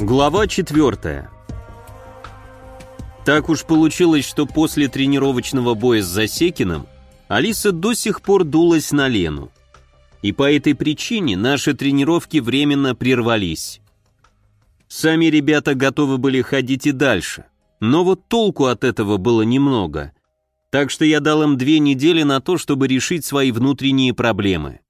Глава 4. Так уж получилось, что после тренировочного боя с Засекиным Алиса до сих пор дулась на Лену. И по этой причине наши тренировки временно прервались. Сами ребята готовы были ходить и дальше, но вот толку от этого было немного. Так что я дал им две недели на то, чтобы решить свои внутренние проблемы.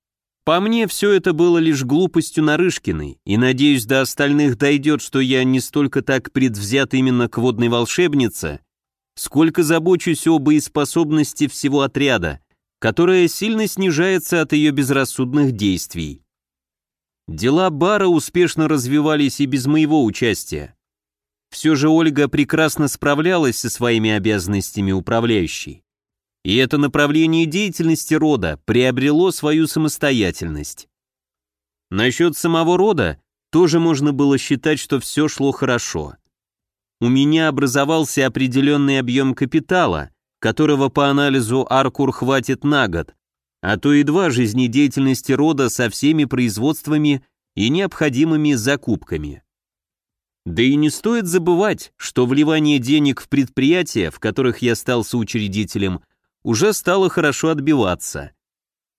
По мне, все это было лишь глупостью Нарышкиной, и, надеюсь, до остальных дойдет, что я не столько так предвзят именно к водной волшебнице, сколько забочусь о боеспособности всего отряда, которая сильно снижается от ее безрассудных действий. Дела бара успешно развивались и без моего участия. Все же Ольга прекрасно справлялась со своими обязанностями управляющей и это направление деятельности рода приобрело свою самостоятельность. Насчет самого рода тоже можно было считать, что все шло хорошо. У меня образовался определенный объем капитала, которого по анализу Аркур хватит на год, а то и два жизнедеятельности рода со всеми производствами и необходимыми закупками. Да и не стоит забывать, что вливание денег в предприятия, в которых я стал соучредителем – уже стало хорошо отбиваться.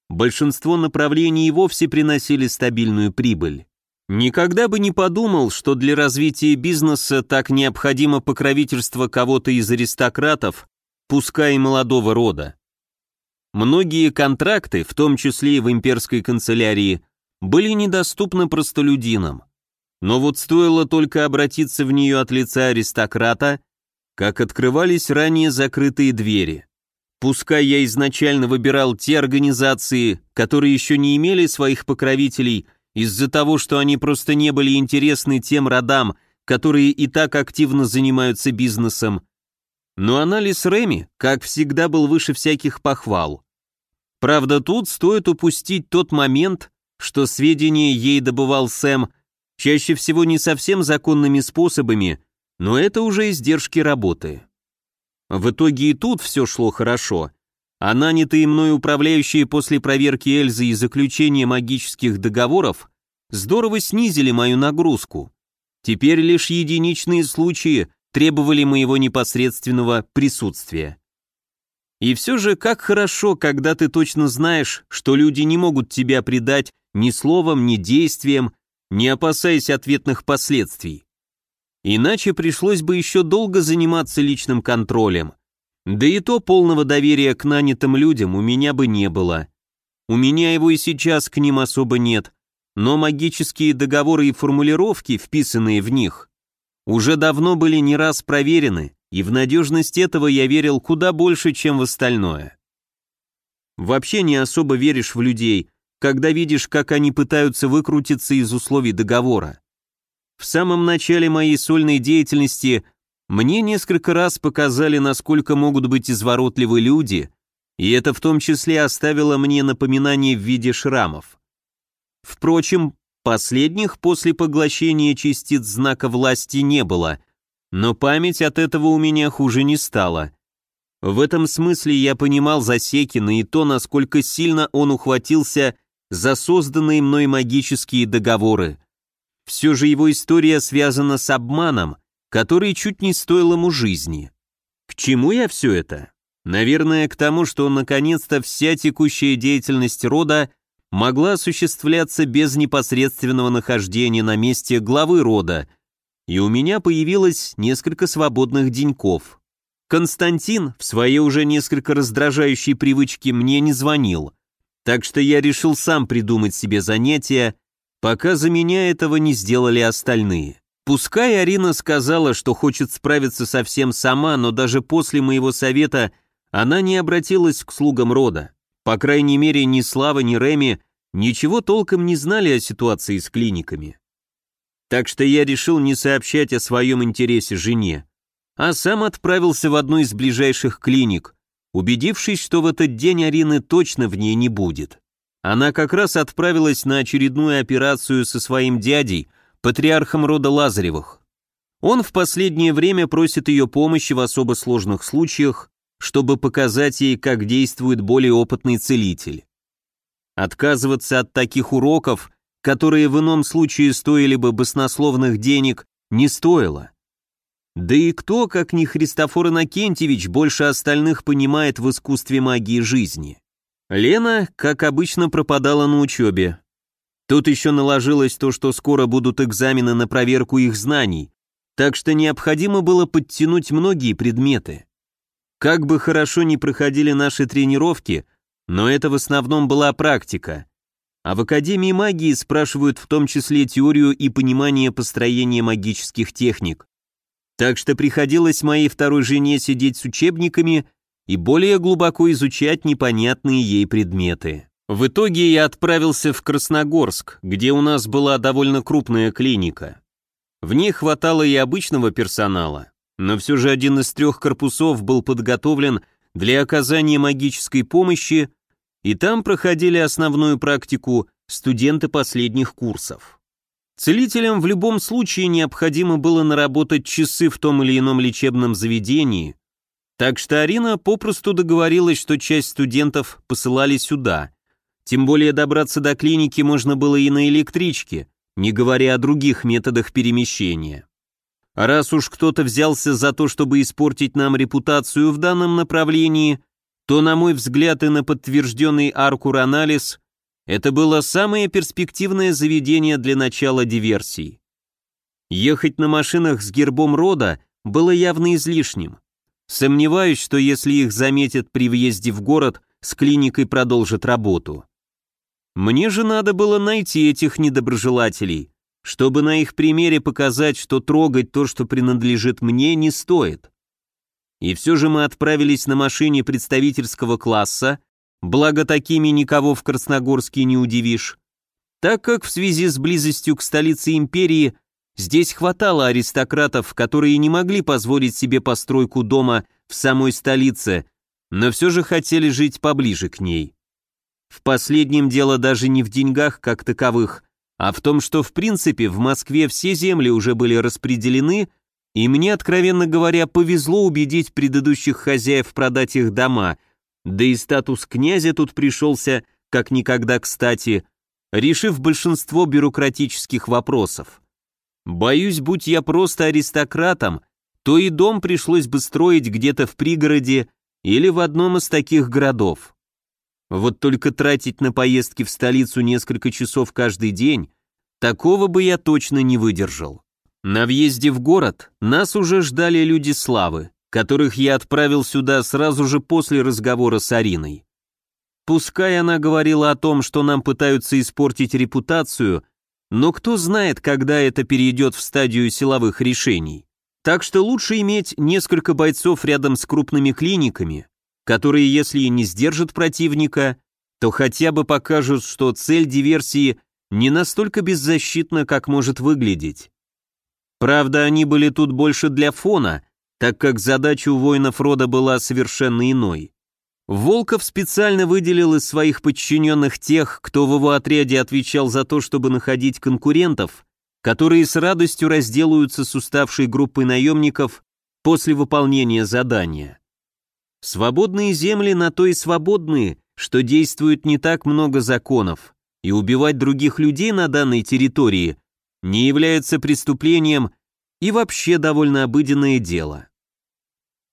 Большинство направлений вовсе приносили стабильную прибыль. Никогда бы не подумал, что для развития бизнеса так необходимо покровительство кого-то из аристократов, пускай и молодого рода. Многие контракты, в том числе и в имперской канцелярии, были недоступны простолюдинам. Но вот стоило только обратиться в нее от лица аристократа, как открывались ранее закрытые двери. Пускай я изначально выбирал те организации, которые еще не имели своих покровителей из-за того, что они просто не были интересны тем родам, которые и так активно занимаются бизнесом. Но анализ Реми, как всегда, был выше всяких похвал. Правда, тут стоит упустить тот момент, что сведения ей добывал Сэм, чаще всего не совсем законными способами, но это уже издержки работы. В итоге и тут все шло хорошо. А нанятые мной управляющие после проверки Эльзы и заключения магических договоров здорово снизили мою нагрузку. Теперь лишь единичные случаи требовали моего непосредственного присутствия. И все же, как хорошо, когда ты точно знаешь, что люди не могут тебя предать ни словом, ни действием, не опасаясь ответных последствий. Иначе пришлось бы еще долго заниматься личным контролем. Да и то полного доверия к нанятым людям у меня бы не было. У меня его и сейчас к ним особо нет, но магические договоры и формулировки, вписанные в них, уже давно были не раз проверены, и в надежность этого я верил куда больше, чем в остальное. Вообще не особо веришь в людей, когда видишь, как они пытаются выкрутиться из условий договора. В самом начале моей сольной деятельности мне несколько раз показали, насколько могут быть изворотливы люди, и это в том числе оставило мне напоминание в виде шрамов. Впрочем, последних после поглощения частиц знака власти не было, но память от этого у меня хуже не стала. В этом смысле я понимал Засекина и то, насколько сильно он ухватился за созданные мной магические договоры – все же его история связана с обманом, который чуть не стоил ему жизни. К чему я все это? Наверное, к тому, что наконец-то вся текущая деятельность рода могла осуществляться без непосредственного нахождения на месте главы рода, и у меня появилось несколько свободных деньков. Константин в своей уже несколько раздражающей привычке мне не звонил, так что я решил сам придумать себе занятия пока за меня этого не сделали остальные. Пускай Арина сказала, что хочет справиться совсем сама, но даже после моего совета она не обратилась к слугам рода. По крайней мере, ни Слава, ни Реми ничего толком не знали о ситуации с клиниками. Так что я решил не сообщать о своем интересе жене, а сам отправился в одну из ближайших клиник, убедившись, что в этот день Арины точно в ней не будет. Она как раз отправилась на очередную операцию со своим дядей, патриархом рода Лазаревых. Он в последнее время просит ее помощи в особо сложных случаях, чтобы показать ей, как действует более опытный целитель. Отказываться от таких уроков, которые в ином случае стоили бы баснословных денег, не стоило. Да и кто, как не Христофор Иннокентьевич, больше остальных понимает в искусстве магии жизни? Лена, как обычно, пропадала на учебе. Тут еще наложилось то, что скоро будут экзамены на проверку их знаний, так что необходимо было подтянуть многие предметы. Как бы хорошо ни проходили наши тренировки, но это в основном была практика. А в Академии магии спрашивают в том числе теорию и понимание построения магических техник. Так что приходилось моей второй жене сидеть с учебниками и более глубоко изучать непонятные ей предметы. В итоге я отправился в Красногорск, где у нас была довольно крупная клиника. В ней хватало и обычного персонала, но все же один из трех корпусов был подготовлен для оказания магической помощи, и там проходили основную практику студенты последних курсов. Целителям в любом случае необходимо было наработать часы в том или ином лечебном заведении, так что Арина попросту договорилась, что часть студентов посылали сюда. Тем более добраться до клиники можно было и на электричке, не говоря о других методах перемещения. А раз уж кто-то взялся за то, чтобы испортить нам репутацию в данном направлении, то, на мой взгляд, и на подтвержденный Аркур-анализ, это было самое перспективное заведение для начала диверсий. Ехать на машинах с гербом рода было явно излишним. Сомневаюсь, что если их заметят при въезде в город, с клиникой продолжат работу. Мне же надо было найти этих недоброжелателей, чтобы на их примере показать, что трогать то, что принадлежит мне, не стоит. И все же мы отправились на машине представительского класса, благо такими никого в Красногорске не удивишь, так как в связи с близостью к столице империи Здесь хватало аристократов, которые не могли позволить себе постройку дома в самой столице, но все же хотели жить поближе к ней. В последнем дело даже не в деньгах как таковых, а в том, что в принципе в Москве все земли уже были распределены, и мне, откровенно говоря, повезло убедить предыдущих хозяев продать их дома, да и статус князя тут пришелся как никогда кстати, решив большинство бюрократических вопросов. Боюсь, будь я просто аристократом, то и дом пришлось бы строить где-то в пригороде или в одном из таких городов. Вот только тратить на поездки в столицу несколько часов каждый день, такого бы я точно не выдержал. На въезде в город нас уже ждали люди славы, которых я отправил сюда сразу же после разговора с Ариной. Пускай она говорила о том, что нам пытаются испортить репутацию – но кто знает, когда это перейдет в стадию силовых решений. Так что лучше иметь несколько бойцов рядом с крупными клиниками, которые, если и не сдержат противника, то хотя бы покажут, что цель диверсии не настолько беззащитна, как может выглядеть. Правда, они были тут больше для фона, так как задача у воинов рода была совершенно иной. Волков специально выделил из своих подчиненных тех, кто в его отряде отвечал за то, чтобы находить конкурентов, которые с радостью разделаются с уставшей группой наемников после выполнения задания. Свободные земли на то и свободные, что действует не так много законов, и убивать других людей на данной территории не является преступлением и вообще довольно обыденное дело.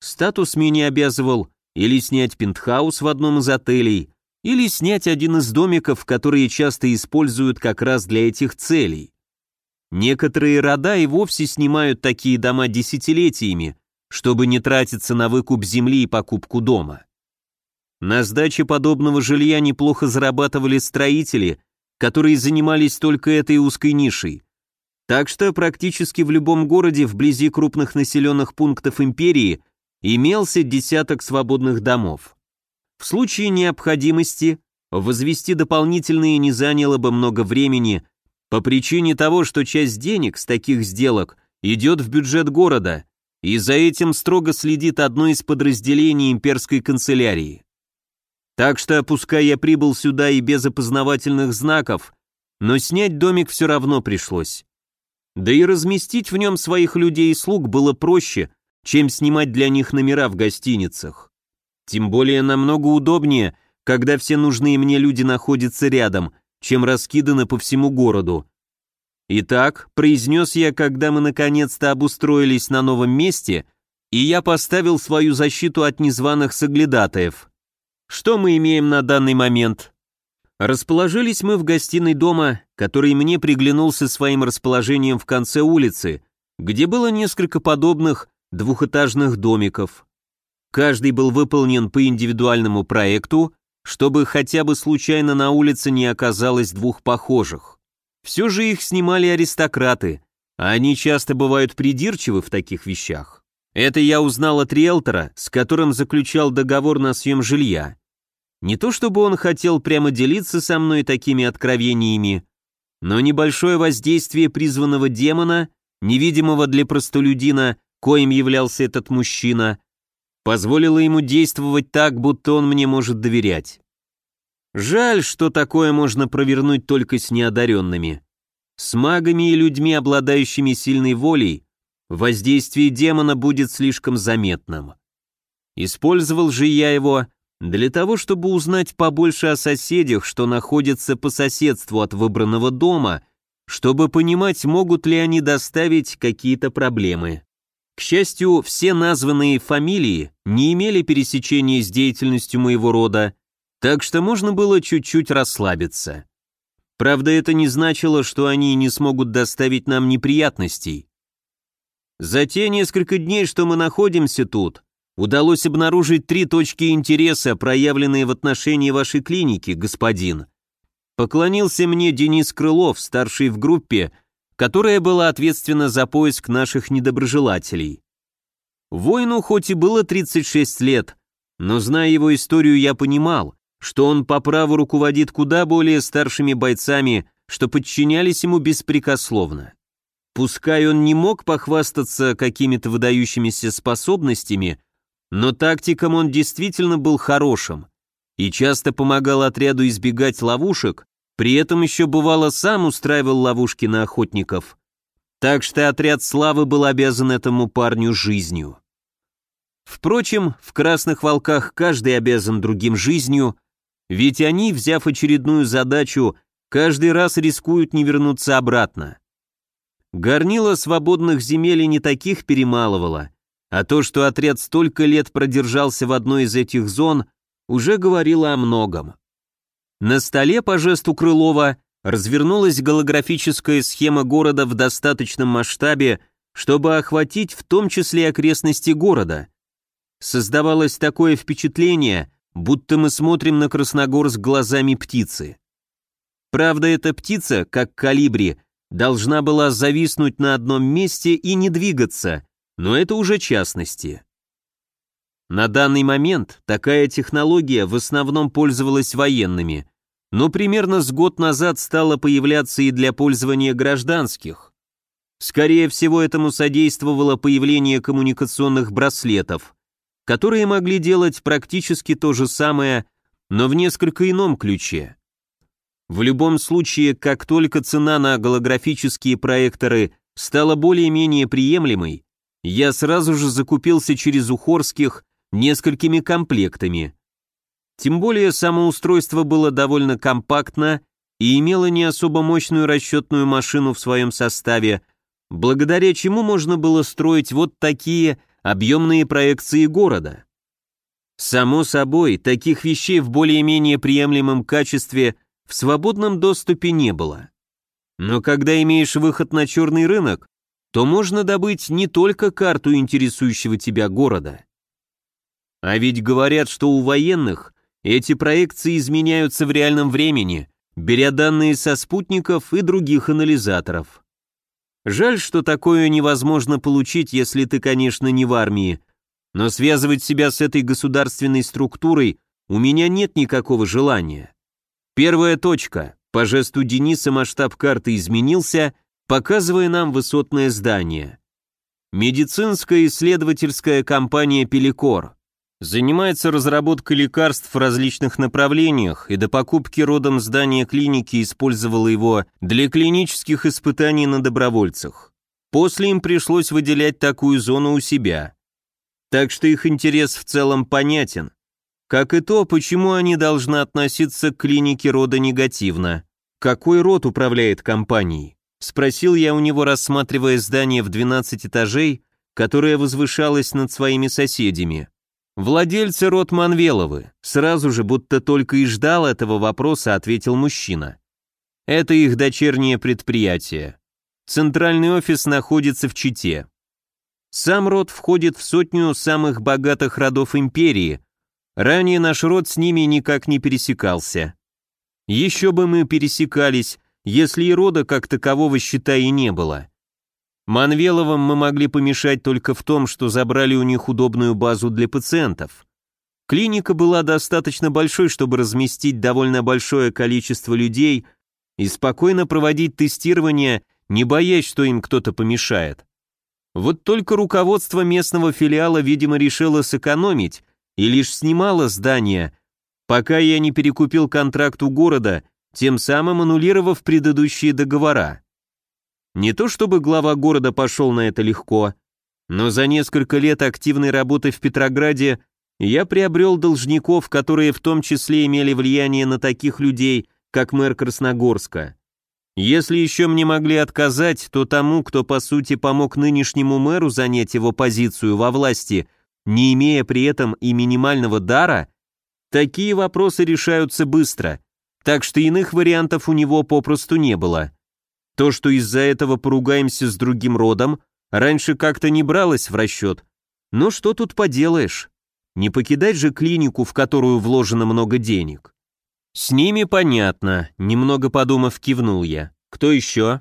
Статус меня обязывал или снять пентхаус в одном из отелей, или снять один из домиков, которые часто используют как раз для этих целей. Некоторые рода и вовсе снимают такие дома десятилетиями, чтобы не тратиться на выкуп земли и покупку дома. На сдаче подобного жилья неплохо зарабатывали строители, которые занимались только этой узкой нишей. Так что практически в любом городе вблизи крупных населенных пунктов империи – имелся десяток свободных домов. В случае необходимости возвести дополнительные не заняло бы много времени по причине того, что часть денег с таких сделок идет в бюджет города, и за этим строго следит одно из подразделений имперской канцелярии. Так что, пускай я прибыл сюда и без опознавательных знаков, но снять домик все равно пришлось. Да и разместить в нем своих людей и слуг было проще – чем снимать для них номера в гостиницах. Тем более намного удобнее, когда все нужные мне люди находятся рядом, чем раскиданы по всему городу. «Итак», — произнес я, когда мы наконец-то обустроились на новом месте, и я поставил свою защиту от незваных соглядатаев. Что мы имеем на данный момент? Расположились мы в гостиной дома, который мне приглянулся своим расположением в конце улицы, где было несколько подобных, двухэтажных домиков. Каждый был выполнен по индивидуальному проекту, чтобы хотя бы случайно на улице не оказалось двух похожих. Все же их снимали аристократы, а они часто бывают придирчивы в таких вещах. Это я узнал от риэлтора, с которым заключал договор на съем жилья. Не то чтобы он хотел прямо делиться со мной такими откровениями, но небольшое воздействие призванного демона, невидимого для простолюдина, коим являлся этот мужчина, позволило ему действовать так, будто он мне может доверять. Жаль, что такое можно провернуть только с неодаренными. С магами и людьми, обладающими сильной волей, воздействие демона будет слишком заметным. Использовал же я его для того, чтобы узнать побольше о соседях, что находятся по соседству от выбранного дома, чтобы понимать, могут ли они доставить какие-то проблемы. К счастью, все названные фамилии не имели пересечения с деятельностью моего рода, так что можно было чуть-чуть расслабиться. Правда, это не значило, что они не смогут доставить нам неприятностей. За те несколько дней, что мы находимся тут, удалось обнаружить три точки интереса, проявленные в отношении вашей клиники, господин. Поклонился мне Денис Крылов, старший в группе которая была ответственна за поиск наших недоброжелателей. Воину хоть и было 36 лет, но зная его историю, я понимал, что он по праву руководит куда более старшими бойцами, что подчинялись ему беспрекословно. Пускай он не мог похвастаться какими-то выдающимися способностями, но тактиком он действительно был хорошим и часто помогал отряду избегать ловушек, при этом еще бывало сам устраивал ловушки на охотников. Так что отряд славы был обязан этому парню жизнью. Впрочем, в «Красных волках» каждый обязан другим жизнью, ведь они, взяв очередную задачу, каждый раз рискуют не вернуться обратно. Горнила свободных земель и не таких перемалывало, а то, что отряд столько лет продержался в одной из этих зон, уже говорило о многом. На столе, по жесту Крылова, развернулась голографическая схема города в достаточном масштабе, чтобы охватить в том числе окрестности города. Создавалось такое впечатление, будто мы смотрим на Красногорск глазами птицы. Правда, эта птица, как калибри, должна была зависнуть на одном месте и не двигаться, но это уже частности. На данный момент такая технология в основном пользовалась военными, но примерно с год назад стало появляться и для пользования гражданских. Скорее всего, этому содействовало появление коммуникационных браслетов, которые могли делать практически то же самое, но в несколько ином ключе. В любом случае, как только цена на голографические проекторы стала более-менее приемлемой, я сразу же закупился через Ухорских несколькими комплектами – тем более самоустройство было довольно компактно и имело не особо мощную расчетную машину в своем составе, благодаря чему можно было строить вот такие объемные проекции города. Само собой, таких вещей в более-менее приемлемом качестве в свободном доступе не было. Но когда имеешь выход на черный рынок, то можно добыть не только карту интересующего тебя города. А ведь говорят, что у военных эти проекции изменяются в реальном времени, беря данные со спутников и других анализаторов. Жаль, что такое невозможно получить, если ты, конечно, не в армии, но связывать себя с этой государственной структурой у меня нет никакого желания. Первая точка. По жесту Дениса масштаб карты изменился, показывая нам высотное здание. Медицинская исследовательская компания «Пеликор». Занимается разработкой лекарств в различных направлениях и до покупки родом здания клиники использовала его для клинических испытаний на добровольцах. После им пришлось выделять такую зону у себя. Так что их интерес в целом понятен. Как и то, почему они должны относиться к клинике рода негативно. Какой род управляет компанией? Спросил я у него, рассматривая здание в 12 этажей, которое возвышалось над своими соседями. «Владельцы рот Манвеловы», сразу же, будто только и ждал этого вопроса, ответил мужчина. «Это их дочернее предприятие. Центральный офис находится в Чите. Сам род входит в сотню самых богатых родов империи. Ранее наш род с ними никак не пересекался. Еще бы мы пересекались, если и рода как такового, считай, и не было. Манвеловым мы могли помешать только в том, что забрали у них удобную базу для пациентов. Клиника была достаточно большой, чтобы разместить довольно большое количество людей и спокойно проводить тестирование, не боясь, что им кто-то помешает. Вот только руководство местного филиала, видимо, решило сэкономить и лишь снимало здание, пока я не перекупил контракт у города, тем самым аннулировав предыдущие договора. Не то чтобы глава города пошел на это легко, но за несколько лет активной работы в Петрограде я приобрел должников, которые в том числе имели влияние на таких людей, как мэр Красногорска. Если еще мне могли отказать, то тому, кто по сути помог нынешнему мэру занять его позицию во власти, не имея при этом и минимального дара, такие вопросы решаются быстро, так что иных вариантов у него попросту не было. То, что из-за этого поругаемся с другим родом, раньше как-то не бралось в расчет. Но что тут поделаешь? Не покидать же клинику, в которую вложено много денег. С ними понятно, немного подумав, кивнул я. Кто еще?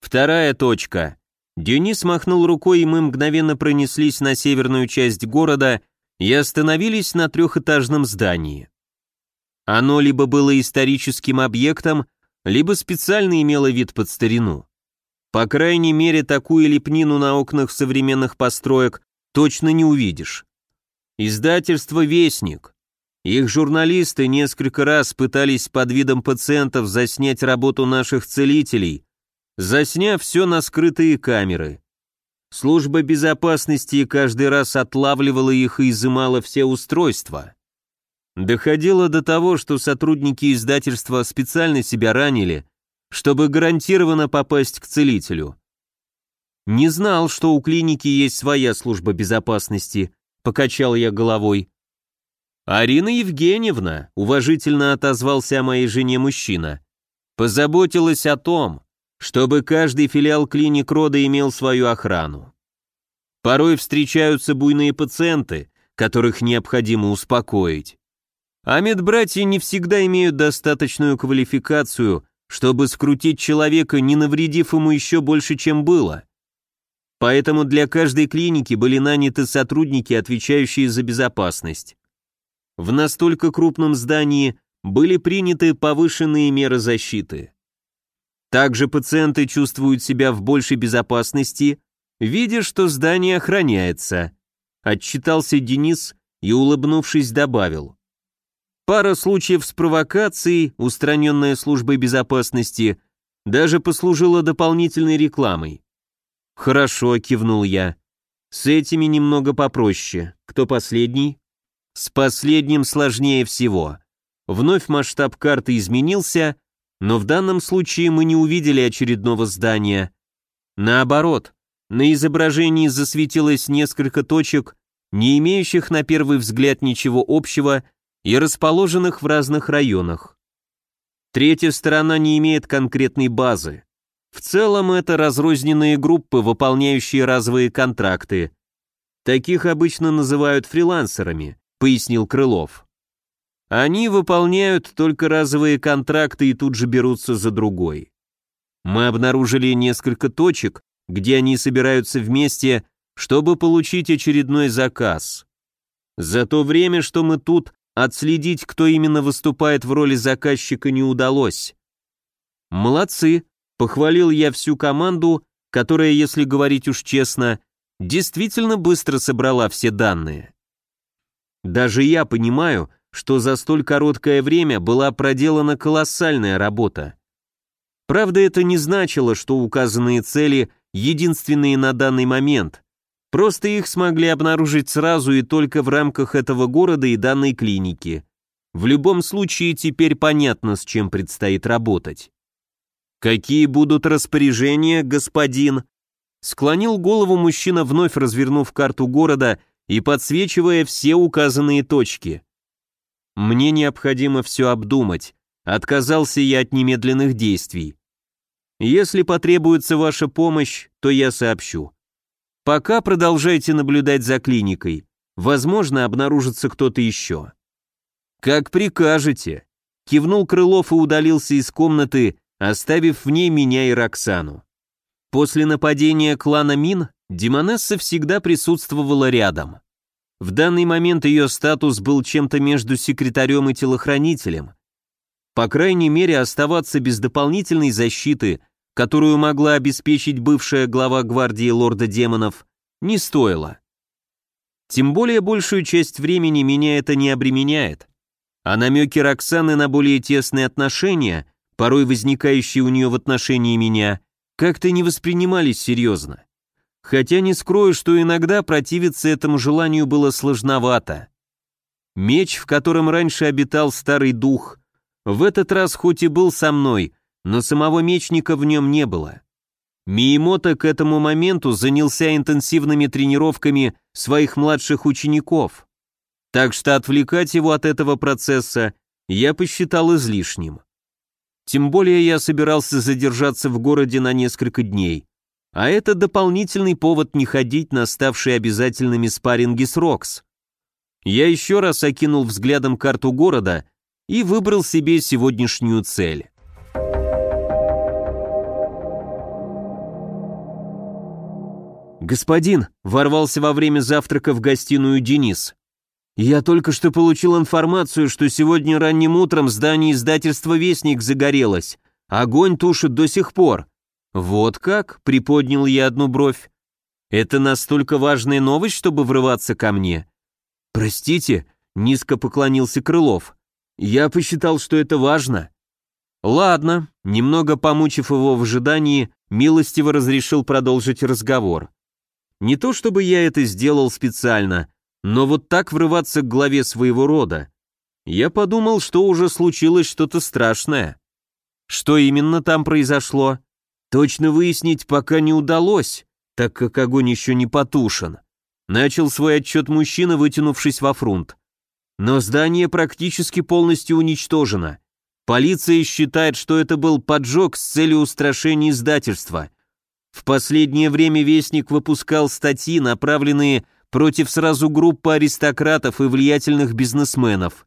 Вторая точка. Денис махнул рукой, и мы мгновенно пронеслись на северную часть города и остановились на трехэтажном здании. Оно либо было историческим объектом, либо специально имела вид под старину. По крайней мере, такую лепнину на окнах современных построек точно не увидишь. Издательство «Вестник». Их журналисты несколько раз пытались под видом пациентов заснять работу наших целителей, засняв все на скрытые камеры. Служба безопасности каждый раз отлавливала их и изымала все устройства. Доходило до того, что сотрудники издательства специально себя ранили, чтобы гарантированно попасть к целителю. «Не знал, что у клиники есть своя служба безопасности», — покачал я головой. «Арина Евгеньевна», — уважительно отозвался о моей жене мужчина, «позаботилась о том, чтобы каждый филиал клиник рода имел свою охрану. Порой встречаются буйные пациенты, которых необходимо успокоить. А медбратья не всегда имеют достаточную квалификацию, чтобы скрутить человека, не навредив ему еще больше, чем было. Поэтому для каждой клиники были наняты сотрудники, отвечающие за безопасность. В настолько крупном здании были приняты повышенные меры защиты. Также пациенты чувствуют себя в большей безопасности, видя, что здание охраняется. Отчитался Денис и, улыбнувшись, добавил. Пара случаев с провокацией, устраненная службой безопасности, даже послужила дополнительной рекламой. «Хорошо», — кивнул я. «С этими немного попроще. Кто последний?» «С последним сложнее всего». Вновь масштаб карты изменился, но в данном случае мы не увидели очередного здания. Наоборот, на изображении засветилось несколько точек, не имеющих на первый взгляд ничего общего и расположенных в разных районах. Третья сторона не имеет конкретной базы. В целом это разрозненные группы, выполняющие разовые контракты. Таких обычно называют фрилансерами, пояснил Крылов. Они выполняют только разовые контракты и тут же берутся за другой. Мы обнаружили несколько точек, где они собираются вместе, чтобы получить очередной заказ. За то время, что мы тут, Отследить, кто именно выступает в роли заказчика, не удалось. «Молодцы», — похвалил я всю команду, которая, если говорить уж честно, действительно быстро собрала все данные. Даже я понимаю, что за столь короткое время была проделана колоссальная работа. Правда, это не значило, что указанные цели единственные на данный момент. Просто их смогли обнаружить сразу и только в рамках этого города и данной клиники. В любом случае теперь понятно, с чем предстоит работать. «Какие будут распоряжения, господин?» Склонил голову мужчина, вновь развернув карту города и подсвечивая все указанные точки. «Мне необходимо все обдумать. Отказался я от немедленных действий. Если потребуется ваша помощь, то я сообщу». Пока продолжайте наблюдать за клиникой. Возможно, обнаружится кто-то еще. Как прикажете. Кивнул Крылов и удалился из комнаты, оставив в ней меня и Роксану. После нападения клана Мин Демонесса всегда присутствовала рядом. В данный момент ее статус был чем-то между секретарем и телохранителем. По крайней мере, оставаться без дополнительной защиты которую могла обеспечить бывшая глава гвардии лорда демонов, не стоило. Тем более большую часть времени меня это не обременяет, а намеки Роксаны на более тесные отношения, порой возникающие у нее в отношении меня, как-то не воспринимались серьезно. Хотя не скрою, что иногда противиться этому желанию было сложновато. Меч, в котором раньше обитал старый дух, в этот раз хоть и был со мной, но самого мечника в нем не было. Миемота к этому моменту занялся интенсивными тренировками своих младших учеников, так что отвлекать его от этого процесса я посчитал излишним. Тем более я собирался задержаться в городе на несколько дней, а это дополнительный повод не ходить на ставшие обязательными спарринги с Рокс. Я еще раз окинул взглядом карту города и выбрал себе сегодняшнюю цель. «Господин!» — ворвался во время завтрака в гостиную Денис. «Я только что получил информацию, что сегодня ранним утром здание издательства «Вестник» загорелось. Огонь тушит до сих пор». «Вот как?» — приподнял я одну бровь. «Это настолько важная новость, чтобы врываться ко мне?» «Простите», — низко поклонился Крылов. «Я посчитал, что это важно». «Ладно», — немного помучив его в ожидании, милостиво разрешил продолжить разговор. Не то чтобы я это сделал специально, но вот так врываться к главе своего рода. Я подумал, что уже случилось что-то страшное. Что именно там произошло? Точно выяснить пока не удалось, так как огонь еще не потушен. Начал свой отчет мужчина, вытянувшись во фронт. Но здание практически полностью уничтожено. Полиция считает, что это был поджог с целью устрашения издательства – в последнее время Вестник выпускал статьи, направленные против сразу группы аристократов и влиятельных бизнесменов.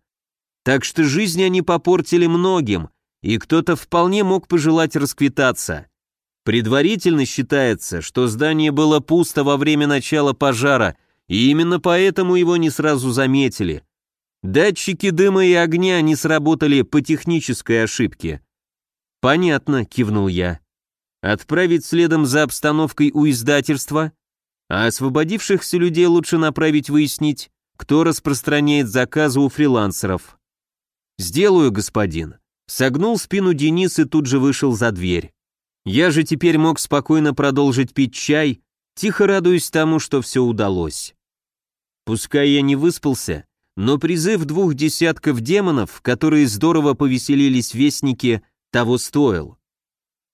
Так что жизнь они попортили многим, и кто-то вполне мог пожелать расквитаться. Предварительно считается, что здание было пусто во время начала пожара, и именно поэтому его не сразу заметили. Датчики дыма и огня не сработали по технической ошибке. «Понятно», — кивнул я отправить следом за обстановкой у издательства, а освободившихся людей лучше направить выяснить, кто распространяет заказы у фрилансеров. «Сделаю, господин», — согнул спину Денис и тут же вышел за дверь. Я же теперь мог спокойно продолжить пить чай, тихо радуясь тому, что все удалось. Пускай я не выспался, но призыв двух десятков демонов, которые здорово повеселились вестники, того стоил.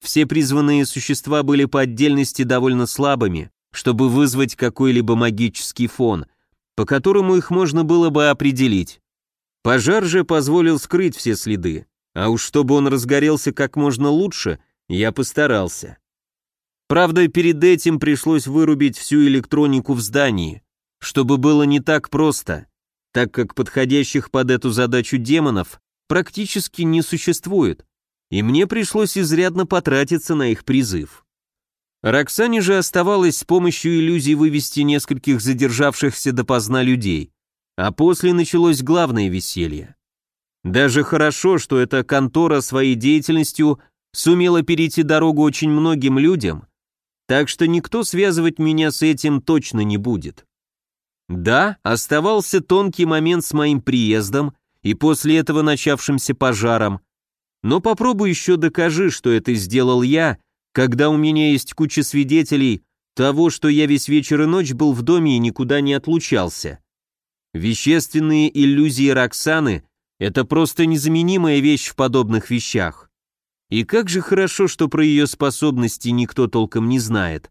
Все призванные существа были по отдельности довольно слабыми, чтобы вызвать какой-либо магический фон, по которому их можно было бы определить. Пожар же позволил скрыть все следы, а уж чтобы он разгорелся как можно лучше, я постарался. Правда, перед этим пришлось вырубить всю электронику в здании, чтобы было не так просто, так как подходящих под эту задачу демонов практически не существует и мне пришлось изрядно потратиться на их призыв. Роксане же оставалось с помощью иллюзий вывести нескольких задержавшихся допоздна людей, а после началось главное веселье. Даже хорошо, что эта контора своей деятельностью сумела перейти дорогу очень многим людям, так что никто связывать меня с этим точно не будет. Да, оставался тонкий момент с моим приездом и после этого начавшимся пожаром, но попробуй еще докажи, что это сделал я, когда у меня есть куча свидетелей того, что я весь вечер и ночь был в доме и никуда не отлучался. Вещественные иллюзии Роксаны – это просто незаменимая вещь в подобных вещах. И как же хорошо, что про ее способности никто толком не знает.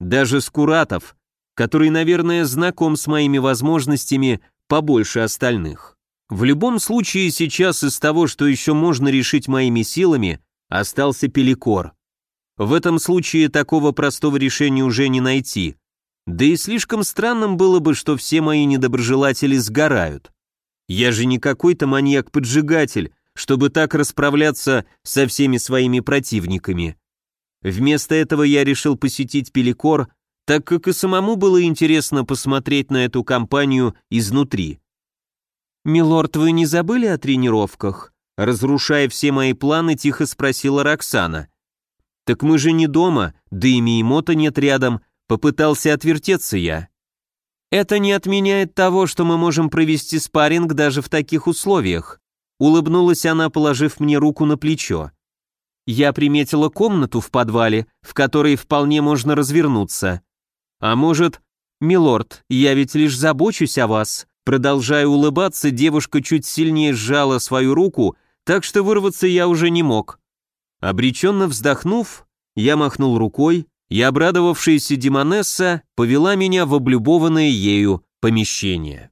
Даже Скуратов, который, наверное, знаком с моими возможностями побольше остальных. В любом случае, сейчас из того, что еще можно решить моими силами, остался пеликор. В этом случае такого простого решения уже не найти. Да и слишком странным было бы, что все мои недоброжелатели сгорают. Я же не какой-то маньяк-поджигатель, чтобы так расправляться со всеми своими противниками. Вместо этого я решил посетить Пеликор, так как и самому было интересно посмотреть на эту компанию изнутри. «Милорд, вы не забыли о тренировках?» Разрушая все мои планы, тихо спросила Роксана. «Так мы же не дома, да и Миемота нет рядом», попытался отвертеться я. «Это не отменяет того, что мы можем провести спарринг даже в таких условиях», улыбнулась она, положив мне руку на плечо. «Я приметила комнату в подвале, в которой вполне можно развернуться. А может, милорд, я ведь лишь забочусь о вас», Продолжая улыбаться, девушка чуть сильнее сжала свою руку, так что вырваться я уже не мог. Обреченно вздохнув, я махнул рукой, и обрадовавшаяся Демонесса повела меня в облюбованное ею помещение.